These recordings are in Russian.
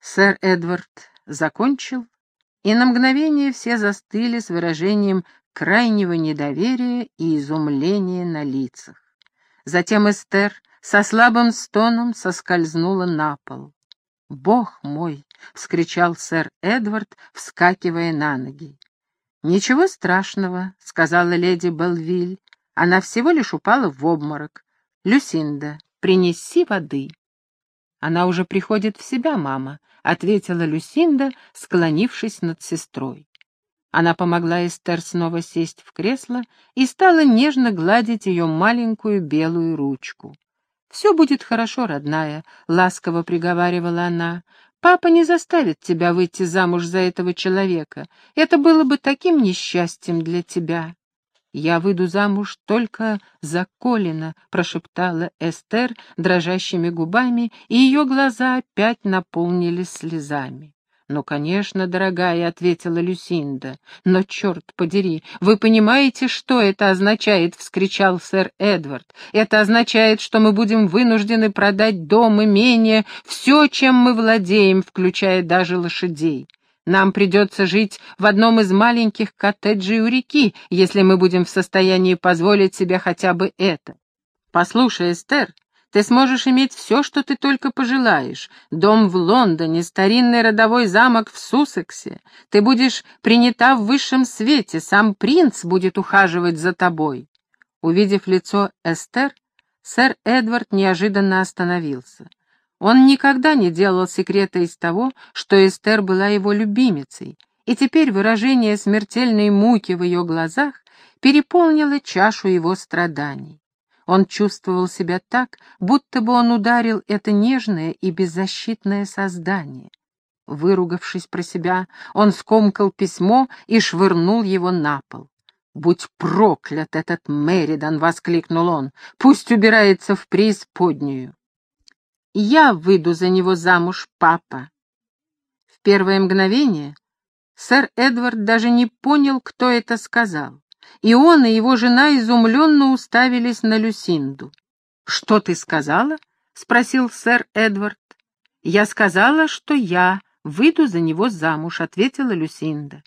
Сэр Эдвард закончил, и на мгновение все застыли с выражением крайнего недоверия и изумления на лицах. Затем Эстер со слабым стоном соскользнула на пол. «Бог мой!» — вскричал сэр Эдвард, вскакивая на ноги. «Ничего страшного», — сказала леди Белвиль. «Она всего лишь упала в обморок. Люсинда, принеси воды». «Она уже приходит в себя, мама», — ответила Люсинда, склонившись над сестрой. Она помогла Эстер снова сесть в кресло и стала нежно гладить ее маленькую белую ручку. «Все будет хорошо, родная», — ласково приговаривала она. «Папа не заставит тебя выйти замуж за этого человека. Это было бы таким несчастьем для тебя». «Я выйду замуж только за Колина», — прошептала Эстер дрожащими губами, и ее глаза опять наполнились слезами. «Ну, конечно, дорогая», — ответила Люсинда. «Но, черт подери, вы понимаете, что это означает?» — вскричал сэр Эдвард. «Это означает, что мы будем вынуждены продать дом, имение, все, чем мы владеем, включая даже лошадей. Нам придется жить в одном из маленьких коттеджей у реки, если мы будем в состоянии позволить себе хотя бы это. Послушай, Эстер, ты сможешь иметь все, что ты только пожелаешь. Дом в Лондоне, старинный родовой замок в Суссексе. Ты будешь принята в высшем свете, сам принц будет ухаживать за тобой». Увидев лицо Эстер, сэр Эдвард неожиданно остановился. Он никогда не делал секрета из того, что Эстер была его любимицей, и теперь выражение смертельной муки в ее глазах переполнило чашу его страданий. Он чувствовал себя так, будто бы он ударил это нежное и беззащитное создание. Выругавшись про себя, он скомкал письмо и швырнул его на пол. «Будь проклят этот Меридан!» — воскликнул он. «Пусть убирается в преисподнюю!» «Я выйду за него замуж, папа!» В первое мгновение сэр Эдвард даже не понял, кто это сказал и он и его жена изумленно уставились на Люсинду. «Что ты сказала?» — спросил сэр Эдвард. «Я сказала, что я выйду за него замуж», — ответила Люсинда.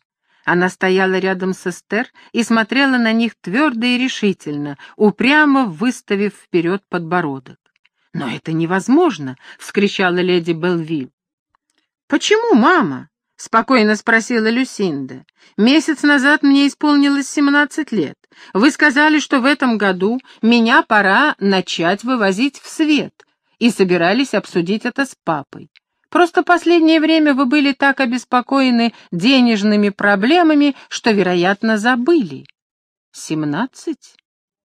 Она стояла рядом с Эстер и смотрела на них твердо и решительно, упрямо выставив вперед подбородок. «Но это невозможно!» — вскричала леди Белвиль. «Почему, мама?» — спокойно спросила Люсинда. «Месяц назад мне исполнилось семнадцать лет. Вы сказали, что в этом году меня пора начать вывозить в свет, и собирались обсудить это с папой. Просто последнее время вы были так обеспокоены денежными проблемами, что, вероятно, забыли. Семнадцать?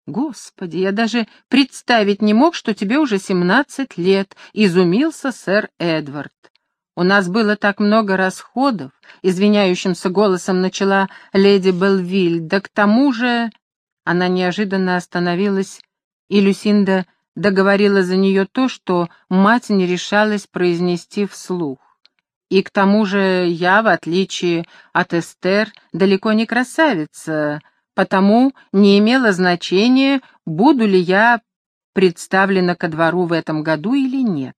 Господи, я даже представить не мог, что тебе уже семнадцать лет, изумился сэр Эдвард. У нас было так много расходов, извиняющимся голосом начала леди Белвиль, да к тому же... Она неожиданно остановилась, и Люсинда договорила за нее то, что мать не решалась произнести вслух. И к тому же я, в отличие от Эстер, далеко не красавица, потому не имело значения, буду ли я представлена ко двору в этом году или нет.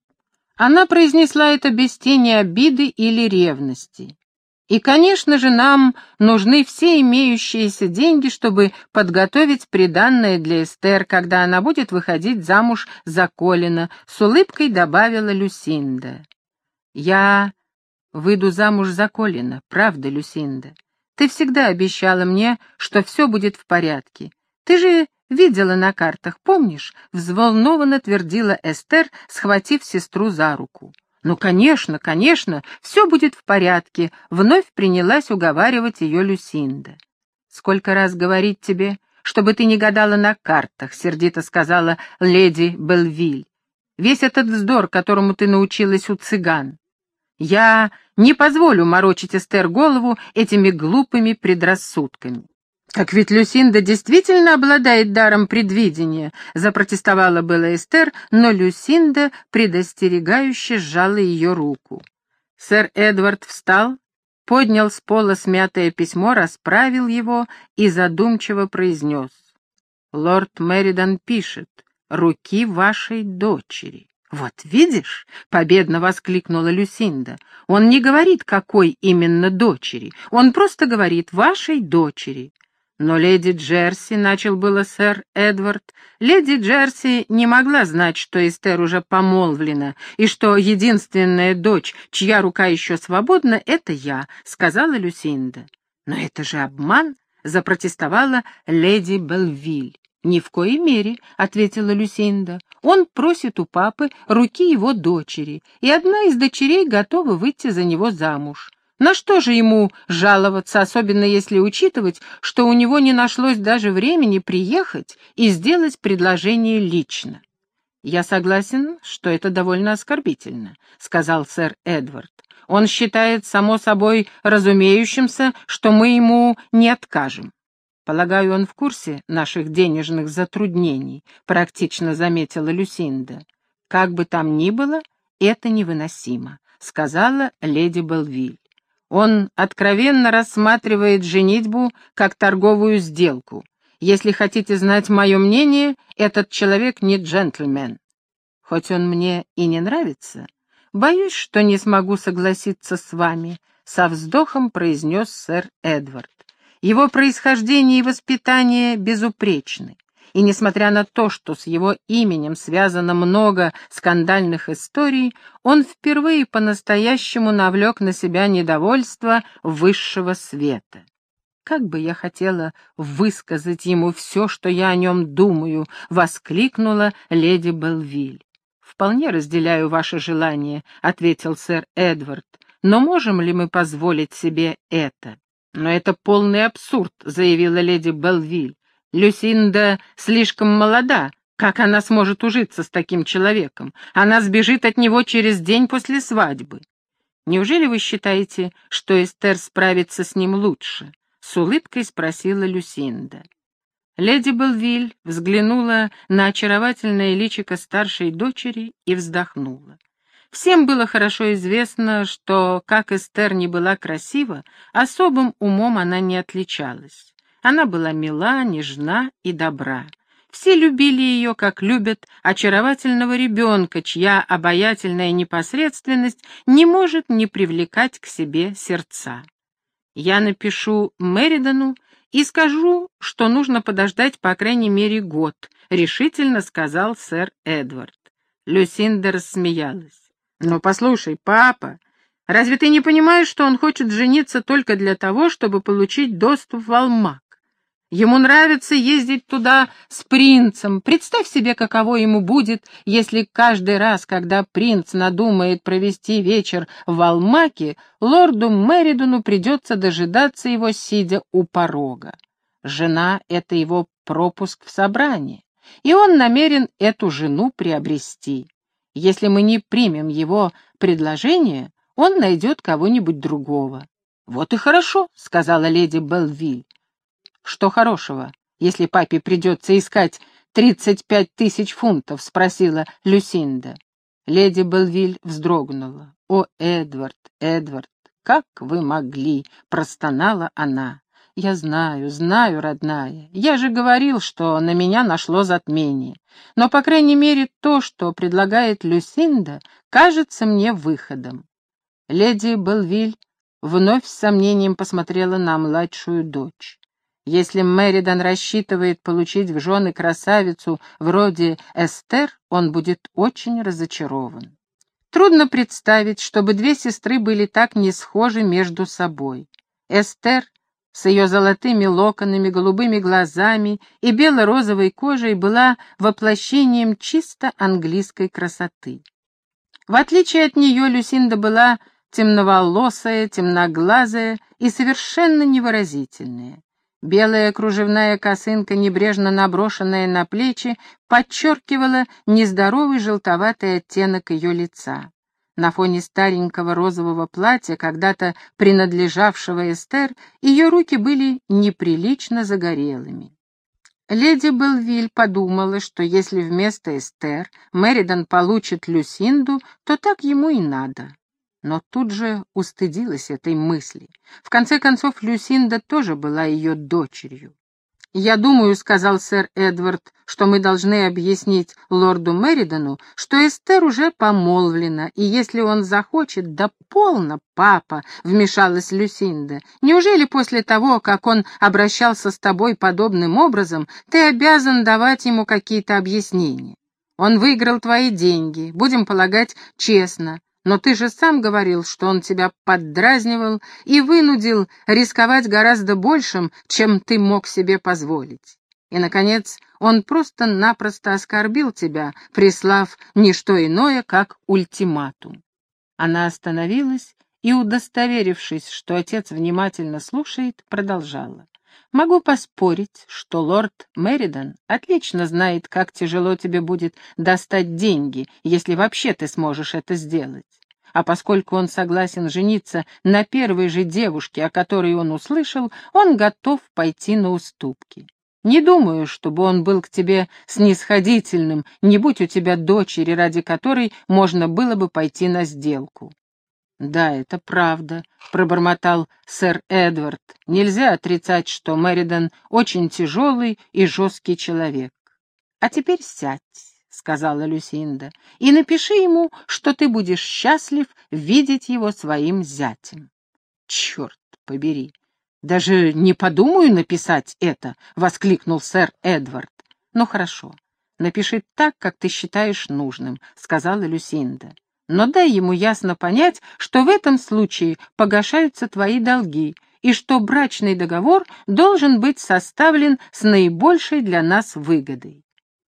Она произнесла это без тени обиды или ревности. И, конечно же, нам нужны все имеющиеся деньги, чтобы подготовить приданное для Эстер, когда она будет выходить замуж за Колина, с улыбкой добавила Люсинда. Я выйду замуж за Колина, правда, Люсинда? Ты всегда обещала мне, что все будет в порядке. Ты же Видела на картах, помнишь?» — взволнованно твердила Эстер, схватив сестру за руку. «Ну, конечно, конечно, все будет в порядке», — вновь принялась уговаривать ее Люсинда. «Сколько раз говорить тебе, чтобы ты не гадала на картах», — сердито сказала леди Белвиль. «Весь этот вздор, которому ты научилась у цыган. Я не позволю морочить Эстер голову этими глупыми предрассудками». «Так ведь Люсинда действительно обладает даром предвидения», — запротестовала была Эстер, но Люсинда предостерегающе сжала ее руку. Сэр Эдвард встал, поднял с пола смятое письмо, расправил его и задумчиво произнес. «Лорд Меридан пишет, руки вашей дочери». «Вот видишь», — победно воскликнула Люсинда, — «он не говорит, какой именно дочери, он просто говорит «вашей дочери». Но леди Джерси, — начал было сэр Эдвард, — леди Джерси не могла знать, что Эстер уже помолвлена, и что единственная дочь, чья рука еще свободна, — это я, — сказала Люсинда. «Но это же обман!» — запротестовала леди Белвиль. «Ни в коей мере», — ответила Люсинда. «Он просит у папы руки его дочери, и одна из дочерей готова выйти за него замуж. На что же ему жаловаться, особенно если учитывать, что у него не нашлось даже времени приехать и сделать предложение лично? «Я согласен, что это довольно оскорбительно», — сказал сэр Эдвард. «Он считает само собой разумеющимся, что мы ему не откажем. Полагаю, он в курсе наших денежных затруднений, практично заметила Люсинда. Как бы там ни было, это невыносимо, сказала леди Белвиль. Он откровенно рассматривает женитьбу как торговую сделку. Если хотите знать мое мнение, этот человек не джентльмен. Хоть он мне и не нравится, боюсь, что не смогу согласиться с вами, со вздохом произнес сэр Эдвард. Его происхождение и воспитание безупречны. И несмотря на то, что с его именем связано много скандальных историй, он впервые по-настоящему навлек на себя недовольство высшего света. «Как бы я хотела высказать ему все, что я о нем думаю!» — воскликнула леди Белвиль. «Вполне разделяю ваше желание», — ответил сэр Эдвард. «Но можем ли мы позволить себе это?» «Но это полный абсурд», — заявила леди Белвиль. «Люсинда слишком молода. Как она сможет ужиться с таким человеком? Она сбежит от него через день после свадьбы». «Неужели вы считаете, что Эстер справится с ним лучше?» — с улыбкой спросила Люсинда. Леди Белвиль взглянула на очаровательное личико старшей дочери и вздохнула. Всем было хорошо известно, что, как Эстер не была красива, особым умом она не отличалась. Она была мила, нежна и добра. Все любили ее, как любят очаровательного ребенка, чья обаятельная непосредственность не может не привлекать к себе сердца. Я напишу Меридану и скажу, что нужно подождать по крайней мере год, решительно сказал сэр Эдвард. Люсинда рассмеялась. «Но послушай, папа, разве ты не понимаешь, что он хочет жениться только для того, чтобы получить доступ в Алмак? Ему нравится ездить туда с принцем. Представь себе, каково ему будет, если каждый раз, когда принц надумает провести вечер в Алмаке, лорду Меридону придется дожидаться его, сидя у порога. Жена — это его пропуск в собрание, и он намерен эту жену приобрести. Если мы не примем его предложение, он найдет кого-нибудь другого. «Вот и хорошо», — сказала леди Белвиль. «Что хорошего, если папе придется искать тридцать пять тысяч фунтов?» — спросила Люсинда. Леди Белвиль вздрогнула. «О, Эдвард, Эдвард, как вы могли?» — простонала она. «Я знаю, знаю, родная. Я же говорил, что на меня нашло затмение. Но, по крайней мере, то, что предлагает Люсинда, кажется мне выходом». Леди Белвиль вновь с сомнением посмотрела на младшую дочь. Если Мэридан рассчитывает получить в жены красавицу вроде Эстер, он будет очень разочарован. Трудно представить, чтобы две сестры были так не схожи между собой. Эстер с ее золотыми локонами, голубыми глазами и бело-розовой кожей была воплощением чисто английской красоты. В отличие от нее Люсинда была темноволосая, темноглазая и совершенно невыразительная. Белая кружевная косынка, небрежно наброшенная на плечи, подчеркивала нездоровый желтоватый оттенок ее лица. На фоне старенького розового платья, когда-то принадлежавшего Эстер, ее руки были неприлично загорелыми. Леди Белвиль подумала, что если вместо Эстер Меридан получит Люсинду, то так ему и надо. Но тут же устыдилась этой мысли. В конце концов, Люсинда тоже была ее дочерью. «Я думаю, — сказал сэр Эдвард, — что мы должны объяснить лорду Меридану, что Эстер уже помолвлена, и если он захочет, да полно, папа, — вмешалась Люсинда. Неужели после того, как он обращался с тобой подобным образом, ты обязан давать ему какие-то объяснения? Он выиграл твои деньги, будем полагать, честно, но ты же сам говорил, что он тебя поддразнивал и вынудил рисковать гораздо большим, чем ты мог себе позволить. И, наконец, он просто-напросто оскорбил тебя, прислав не что иное, как ультиматум. Она остановилась и, удостоверившись, что отец внимательно слушает, продолжала. Могу поспорить, что лорд Меридан отлично знает, как тяжело тебе будет достать деньги, если вообще ты сможешь это сделать. А поскольку он согласен жениться на первой же девушке, о которой он услышал, он готов пойти на уступки. Не думаю, чтобы он был к тебе снисходительным, не будь у тебя дочери, ради которой можно было бы пойти на сделку. «Да, это правда», — пробормотал сэр Эдвард. «Нельзя отрицать, что Мэридан очень тяжелый и жесткий человек. А теперь сядь» сказала Люсинда, — «и напиши ему, что ты будешь счастлив видеть его своим зятем». «Черт побери! Даже не подумаю написать это!» — воскликнул сэр Эдвард. «Ну хорошо, напиши так, как ты считаешь нужным», — сказала Люсинда. «Но дай ему ясно понять, что в этом случае погашаются твои долги, и что брачный договор должен быть составлен с наибольшей для нас выгодой.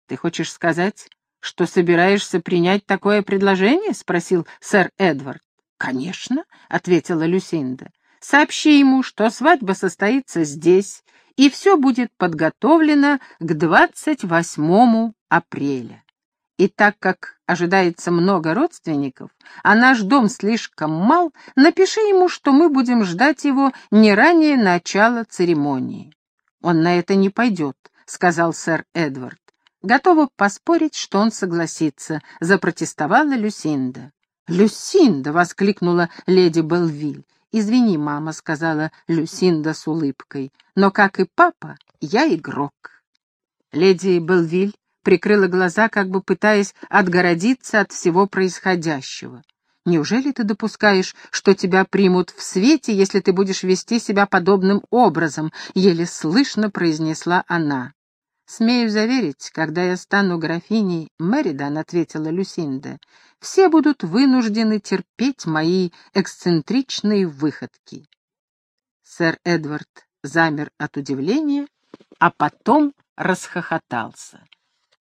Ты хочешь сказать, что собираешься принять такое предложение?» — спросил сэр Эдвард. «Конечно», — ответила Люсинда. «Сообщи ему, что свадьба состоится здесь, и все будет подготовлено к 28 апреля. И так как ожидается много родственников, а наш дом слишком мал, напиши ему, что мы будем ждать его не ранее начала церемонии». «Он на это не пойдет», — сказал сэр Эдвард. Готова поспорить, что он согласится, запротестовала Люсинда. «Люсинда!» — воскликнула леди Белвиль. «Извини, мама», — сказала Люсинда с улыбкой, «но, как и папа, я игрок». Леди Белвиль прикрыла глаза, как бы пытаясь отгородиться от всего происходящего. «Неужели ты допускаешь, что тебя примут в свете, если ты будешь вести себя подобным образом?» — еле слышно произнесла она. «Смею заверить, когда я стану графиней Меридан», — ответила Люсинда, — «все будут вынуждены терпеть мои эксцентричные выходки». Сэр Эдвард замер от удивления, а потом расхохотался.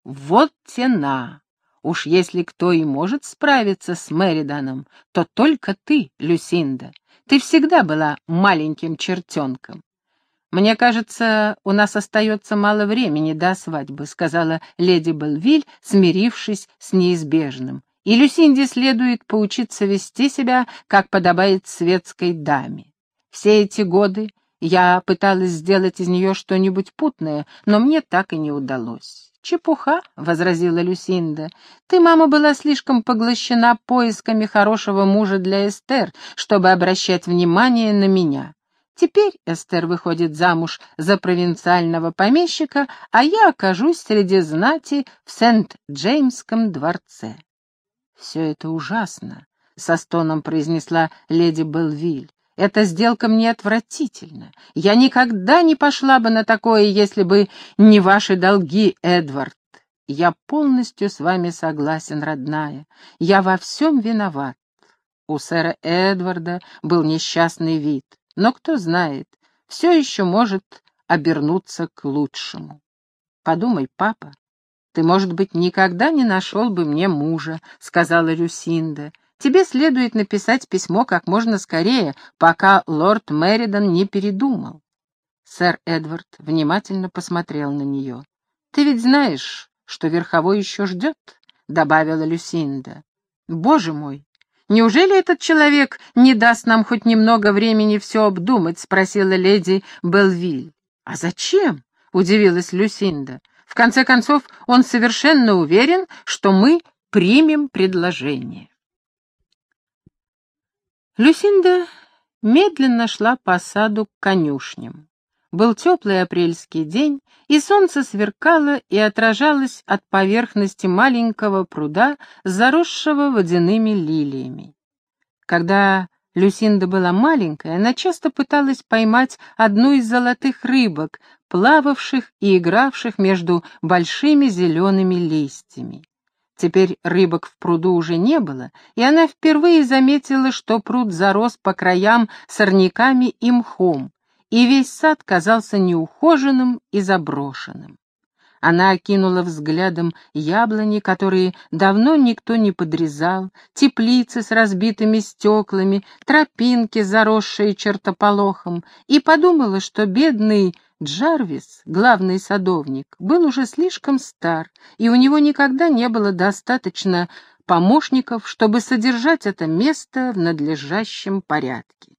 «Вот тена! Уж если кто и может справиться с Мериданом, то только ты, Люсинда. Ты всегда была маленьким чертенком. «Мне кажется, у нас остается мало времени до свадьбы», — сказала леди Белвиль, смирившись с неизбежным. «И Люсинде следует поучиться вести себя, как подобает светской даме. Все эти годы я пыталась сделать из нее что-нибудь путное, но мне так и не удалось». «Чепуха», — возразила Люсинда. «Ты, мама, была слишком поглощена поисками хорошего мужа для Эстер, чтобы обращать внимание на меня. Теперь Эстер выходит замуж за провинциального помещика, а я окажусь среди знати в Сент-Джеймском дворце. «Все это ужасно», — со стоном произнесла леди Белвиль. «Эта сделка мне отвратительна. Я никогда не пошла бы на такое, если бы не ваши долги, Эдвард. Я полностью с вами согласен, родная. Я во всем виноват». У сэра Эдварда был несчастный вид. Но кто знает, все еще может обернуться к лучшему. Подумай, папа, ты, может быть, никогда не нашел бы мне мужа, сказала Люсинда. Тебе следует написать письмо как можно скорее, пока лорд Меридан не передумал. Сэр Эдвард внимательно посмотрел на нее. «Ты ведь знаешь, что верховой еще ждет?» — добавила Люсинда. «Боже мой, «Неужели этот человек не даст нам хоть немного времени все обдумать?» — спросила леди Белвиль. «А зачем?» — удивилась Люсинда. «В конце концов, он совершенно уверен, что мы примем предложение». Люсинда медленно шла по саду к конюшням. Был теплый апрельский день, и солнце сверкало и отражалось от поверхности маленького пруда, заросшего водяными лилиями. Когда Люсинда была маленькая, она часто пыталась поймать одну из золотых рыбок, плававших и игравших между большими зелеными листьями. Теперь рыбок в пруду уже не было, и она впервые заметила, что пруд зарос по краям сорняками и мхом, и весь сад казался неухоженным и заброшенным. Она окинула взглядом яблони, которые давно никто не подрезал, теплицы с разбитыми стеклами, тропинки, заросшие чертополохом, и подумала, что бедный Джарвис, главный садовник, был уже слишком стар, и у него никогда не было достаточно помощников, чтобы содержать это место в надлежащем порядке.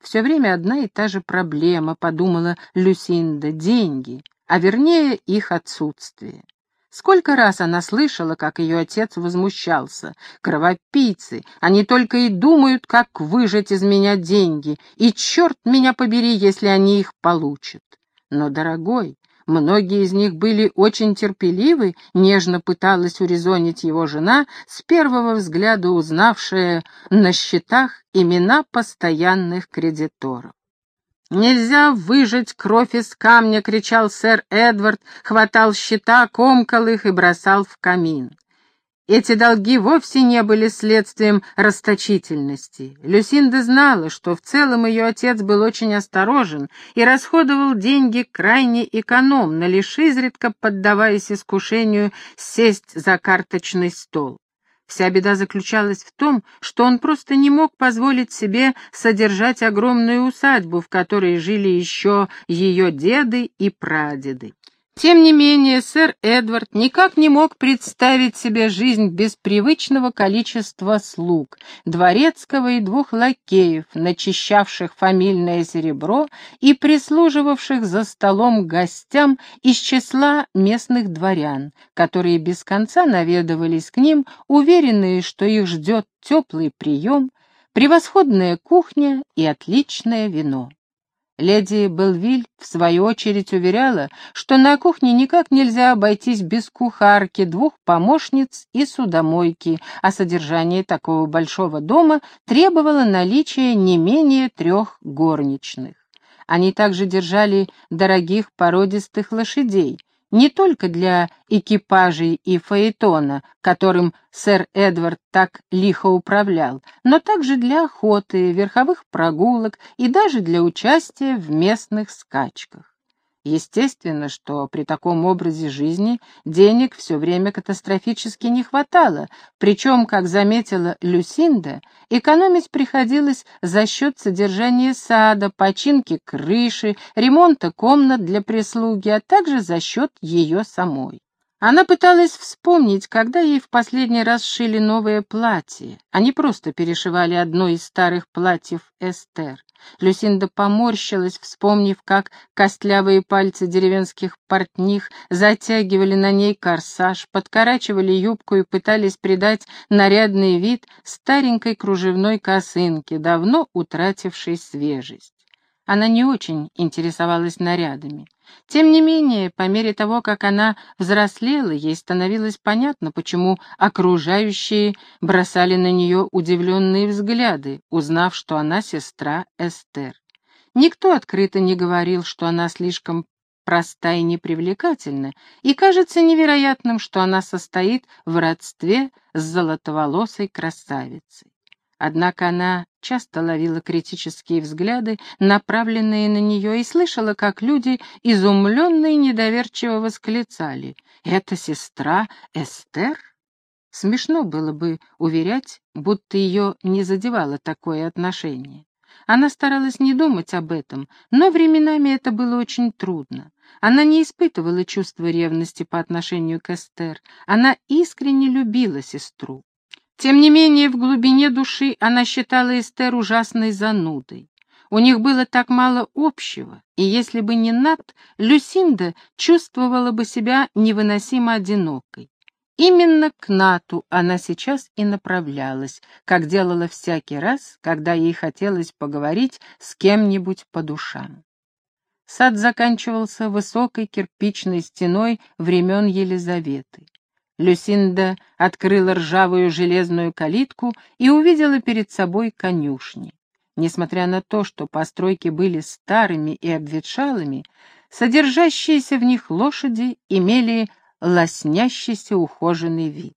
Все время одна и та же проблема, подумала Люсинда, деньги а вернее их отсутствие. Сколько раз она слышала, как ее отец возмущался. Кровопийцы, они только и думают, как выжать из меня деньги, и черт меня побери, если они их получат. Но, дорогой, многие из них были очень терпеливы, нежно пыталась урезонить его жена, с первого взгляда узнавшая на счетах имена постоянных кредиторов. «Нельзя выжать кровь из камня!» — кричал сэр Эдвард, хватал щита, комкал их и бросал в камин. Эти долги вовсе не были следствием расточительности. Люсинда знала, что в целом ее отец был очень осторожен и расходовал деньги крайне экономно, лишь изредка поддаваясь искушению сесть за карточный стол. Вся беда заключалась в том, что он просто не мог позволить себе содержать огромную усадьбу, в которой жили еще ее деды и прадеды. Тем не менее, сэр Эдвард никак не мог представить себе жизнь без привычного количества слуг, дворецкого и двух лакеев, начищавших фамильное серебро и прислуживавших за столом гостям из числа местных дворян, которые без конца наведывались к ним, уверенные, что их ждет теплый прием, превосходная кухня и отличное вино. Леди Белвиль, в свою очередь, уверяла, что на кухне никак нельзя обойтись без кухарки, двух помощниц и судомойки, а содержание такого большого дома требовало наличия не менее трех горничных. Они также держали дорогих породистых лошадей, не только для экипажей и фаэтона, которым сэр Эдвард так лихо управлял, но также для охоты, верховых прогулок и даже для участия в местных скачках. Естественно, что при таком образе жизни денег все время катастрофически не хватало, причем, как заметила Люсинда, экономить приходилось за счет содержания сада, починки крыши, ремонта комнат для прислуги, а также за счет ее самой. Она пыталась вспомнить, когда ей в последний раз шили новое платье. Они просто перешивали одно из старых платьев Эстер. Люсинда поморщилась, вспомнив, как костлявые пальцы деревенских портних затягивали на ней корсаж, подкорачивали юбку и пытались придать нарядный вид старенькой кружевной косынке, давно утратившей свежесть. Она не очень интересовалась нарядами. Тем не менее, по мере того, как она взрослела, ей становилось понятно, почему окружающие бросали на нее удивленные взгляды, узнав, что она сестра Эстер. Никто открыто не говорил, что она слишком проста и непривлекательна, и кажется невероятным, что она состоит в родстве с золотоволосой красавицей. Однако она часто ловила критические взгляды, направленные на нее, и слышала, как люди изумленно и недоверчиво восклицали. «Это сестра Эстер?» Смешно было бы уверять, будто ее не задевало такое отношение. Она старалась не думать об этом, но временами это было очень трудно. Она не испытывала чувства ревности по отношению к Эстер. Она искренне любила сестру. Тем не менее, в глубине души она считала Эстер ужасной занудой. У них было так мало общего, и если бы не Нат, Люсинда чувствовала бы себя невыносимо одинокой. Именно к Нату она сейчас и направлялась, как делала всякий раз, когда ей хотелось поговорить с кем-нибудь по душам. Сад заканчивался высокой кирпичной стеной времен Елизаветы. Люсинда открыла ржавую железную калитку и увидела перед собой конюшни. Несмотря на то, что постройки были старыми и обветшалыми, содержащиеся в них лошади имели лоснящийся ухоженный вид.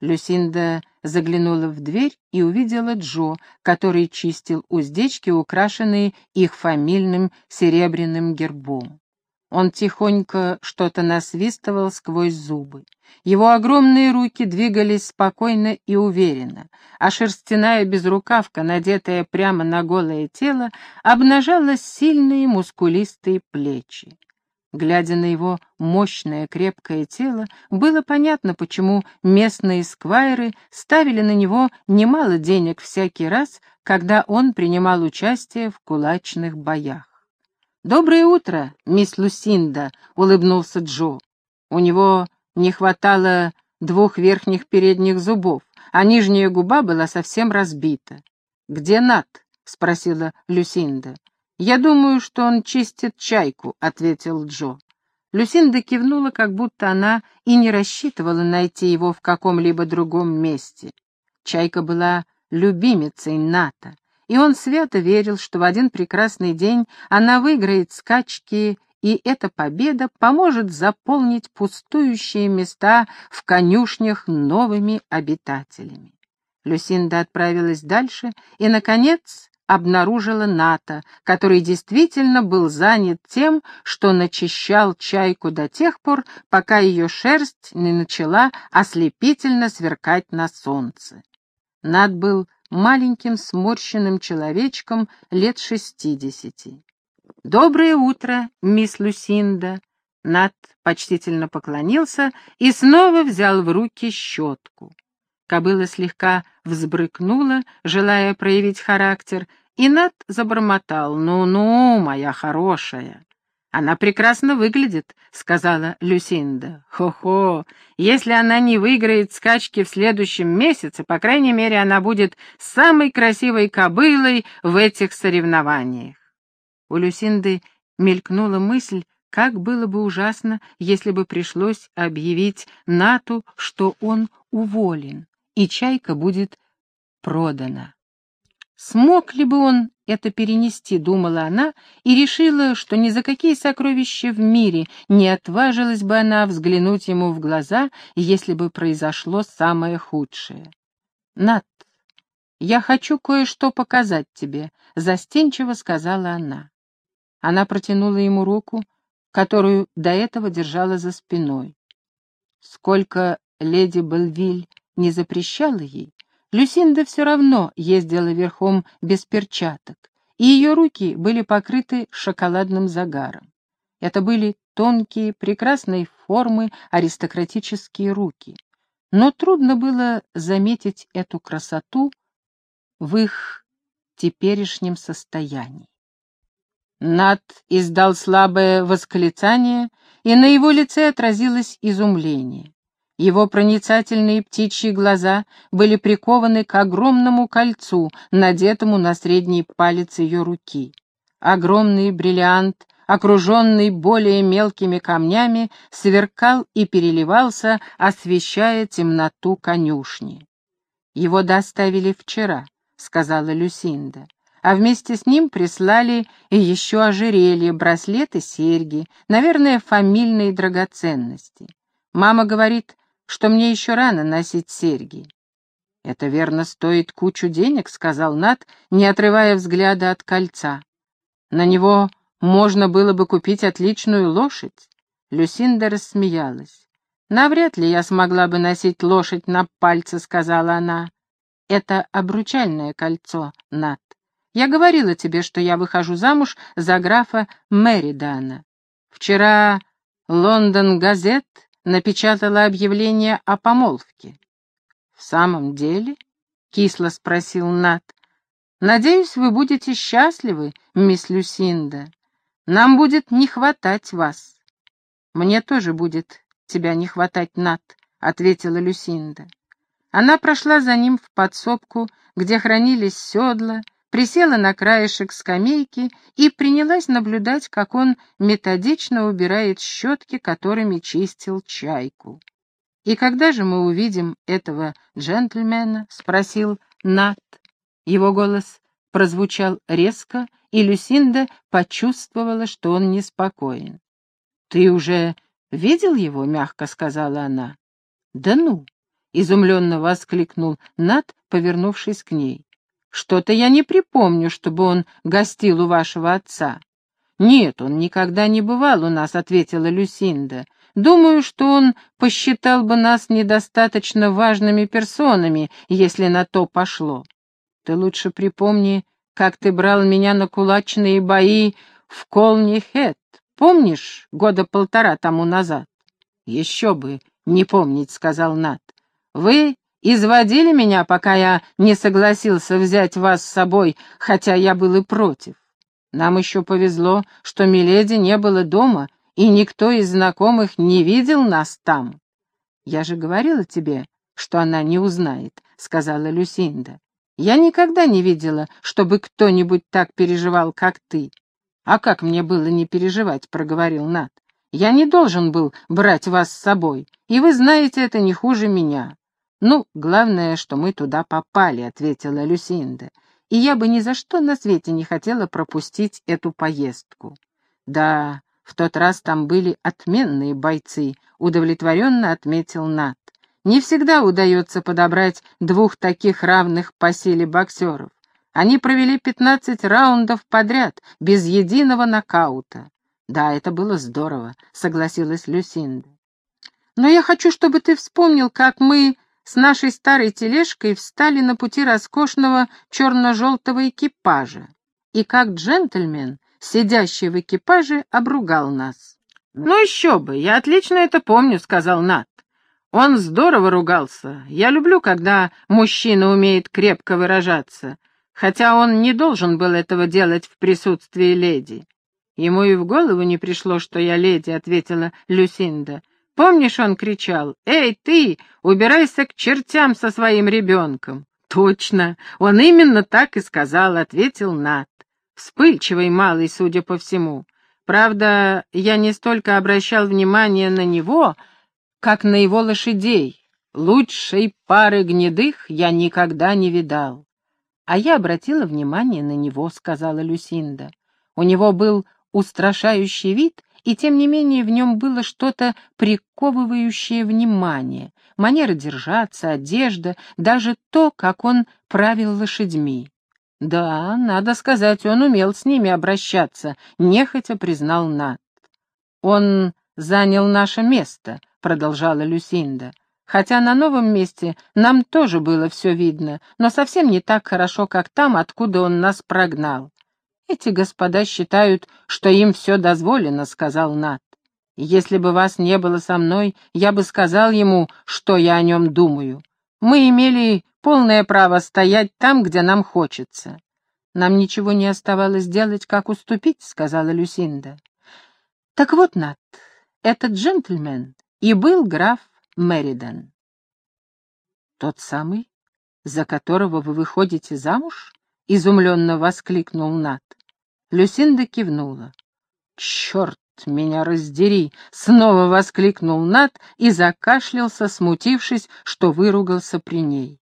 Люсинда заглянула в дверь и увидела Джо, который чистил уздечки, украшенные их фамильным серебряным гербом. Он тихонько что-то насвистывал сквозь зубы. Его огромные руки двигались спокойно и уверенно, а шерстяная безрукавка, надетая прямо на голое тело, обнажала сильные мускулистые плечи. Глядя на его мощное крепкое тело, было понятно, почему местные сквайры ставили на него немало денег всякий раз, когда он принимал участие в кулачных боях. «Доброе утро, мисс Лусинда», — улыбнулся Джо. У него не хватало двух верхних передних зубов, а нижняя губа была совсем разбита. «Где Нат?» — спросила Люсинда. «Я думаю, что он чистит чайку», — ответил Джо. Люсинда кивнула, как будто она и не рассчитывала найти его в каком-либо другом месте. Чайка была любимицей Ната и он свято верил, что в один прекрасный день она выиграет скачки, и эта победа поможет заполнить пустующие места в конюшнях новыми обитателями. Люсинда отправилась дальше и, наконец, обнаружила Ната, который действительно был занят тем, что начищал чайку до тех пор, пока ее шерсть не начала ослепительно сверкать на солнце. Нат был маленьким сморщенным человечком лет шестидесяти. «Доброе утро, мисс Люсинда!» Нат почтительно поклонился и снова взял в руки щетку. Кобыла слегка взбрыкнула, желая проявить характер, и Нат забормотал «Ну-ну, моя хорошая!» «Она прекрасно выглядит», — сказала Люсинда. «Хо-хо, если она не выиграет скачки в следующем месяце, по крайней мере, она будет самой красивой кобылой в этих соревнованиях». У Люсинды мелькнула мысль, как было бы ужасно, если бы пришлось объявить Нату, что он уволен, и чайка будет продана. Смог ли бы он это перенести, думала она, и решила, что ни за какие сокровища в мире не отважилась бы она взглянуть ему в глаза, если бы произошло самое худшее. «Над, я хочу кое-что показать тебе», — застенчиво сказала она. Она протянула ему руку, которую до этого держала за спиной. Сколько леди Белвиль не запрещала ей, Люсинда все равно ездила верхом без перчаток, и ее руки были покрыты шоколадным загаром. Это были тонкие, прекрасной формы аристократические руки. Но трудно было заметить эту красоту в их теперешнем состоянии. Над издал слабое восклицание, и на его лице отразилось изумление. Его проницательные птичьи глаза были прикованы к огромному кольцу, надетому на средний палец ее руки. Огромный бриллиант, окруженный более мелкими камнями, сверкал и переливался, освещая темноту конюшни. «Его доставили вчера», — сказала Люсинда а вместе с ним прислали и еще ожерелье, браслеты, серьги, наверное, фамильные драгоценности. Мама говорит, что мне еще рано носить серьги. «Это верно стоит кучу денег», — сказал Нат, не отрывая взгляда от кольца. «На него можно было бы купить отличную лошадь». Люсинда рассмеялась. «Навряд ли я смогла бы носить лошадь на пальце», — сказала она. «Это обручальное кольцо, Нат. Я говорила тебе, что я выхожу замуж за графа Мэридана. Вчера Лондон Газет напечатала объявление о помолвке. «В самом деле?» — кисло спросил Нат. «Надеюсь, вы будете счастливы, мисс Люсинда. Нам будет не хватать вас». «Мне тоже будет тебя не хватать, Нат», — ответила Люсинда. Она прошла за ним в подсобку, где хранились седла, присела на краешек скамейки и принялась наблюдать, как он методично убирает щетки, которыми чистил чайку. «И когда же мы увидим этого джентльмена?» — спросил Нат. Его голос прозвучал резко, и Люсинда почувствовала, что он неспокоен. «Ты уже видел его?» — мягко сказала она. «Да ну!» — изумленно воскликнул Нат, повернувшись к ней. «Что-то я не припомню, чтобы он гостил у вашего отца». «Нет, он никогда не бывал у нас», — ответила Люсинда. «Думаю, что он посчитал бы нас недостаточно важными персонами, если на то пошло. Ты лучше припомни, как ты брал меня на кулачные бои в Колни-Хэт, помнишь, года полтора тому назад?» «Еще бы не помнить», — сказал Нат. «Вы изводили меня, пока я не согласился взять вас с собой, хотя я был и против. Нам еще повезло, что Миледи не было дома, и никто из знакомых не видел нас там. Я же говорила тебе, что она не узнает, — сказала Люсинда. Я никогда не видела, чтобы кто-нибудь так переживал, как ты. А как мне было не переживать, — проговорил Нат. Я не должен был брать вас с собой, и вы знаете это не хуже меня. Ну, главное, что мы туда попали, — ответила Люсинда и я бы ни за что на свете не хотела пропустить эту поездку. Да, в тот раз там были отменные бойцы, удовлетворенно отметил Нат. Не всегда удается подобрать двух таких равных по силе боксеров. Они провели пятнадцать раундов подряд, без единого нокаута. Да, это было здорово, согласилась Люсинда. Но я хочу, чтобы ты вспомнил, как мы с нашей старой тележкой встали на пути роскошного черно-желтого экипажа, и как джентльмен, сидящий в экипаже, обругал нас. «Ну еще бы, я отлично это помню», — сказал Нат. «Он здорово ругался. Я люблю, когда мужчина умеет крепко выражаться, хотя он не должен был этого делать в присутствии леди». «Ему и в голову не пришло, что я леди», — ответила Люсинда. Помнишь, он кричал, «Эй, ты, убирайся к чертям со своим ребенком!» «Точно, он именно так и сказал», — ответил Нат. Вспыльчивый малый, судя по всему. Правда, я не столько обращал внимание на него, как на его лошадей. Лучшей пары гнедых я никогда не видал. А я обратила внимание на него, — сказала Люсинда. У него был устрашающий вид, и тем не менее в нем было что-то приковывающее внимание, манера держаться, одежда, даже то, как он правил лошадьми. Да, надо сказать, он умел с ними обращаться, нехотя признал Нат. Он занял наше место, продолжала Люсинда. Хотя на новом месте нам тоже было все видно, но совсем не так хорошо, как там, откуда он нас прогнал. «Эти господа считают, что им все дозволено», — сказал Нат. «Если бы вас не было со мной, я бы сказал ему, что я о нем думаю. Мы имели полное право стоять там, где нам хочется». «Нам ничего не оставалось делать, как уступить», — сказала Люсинда. «Так вот, Нат, этот джентльмен и был граф Меридан». «Тот самый, за которого вы выходите замуж?» — изумленно воскликнул Нат. Люсинда кивнула. «Черт меня раздери!» — снова воскликнул Нат и закашлялся, смутившись, что выругался при ней.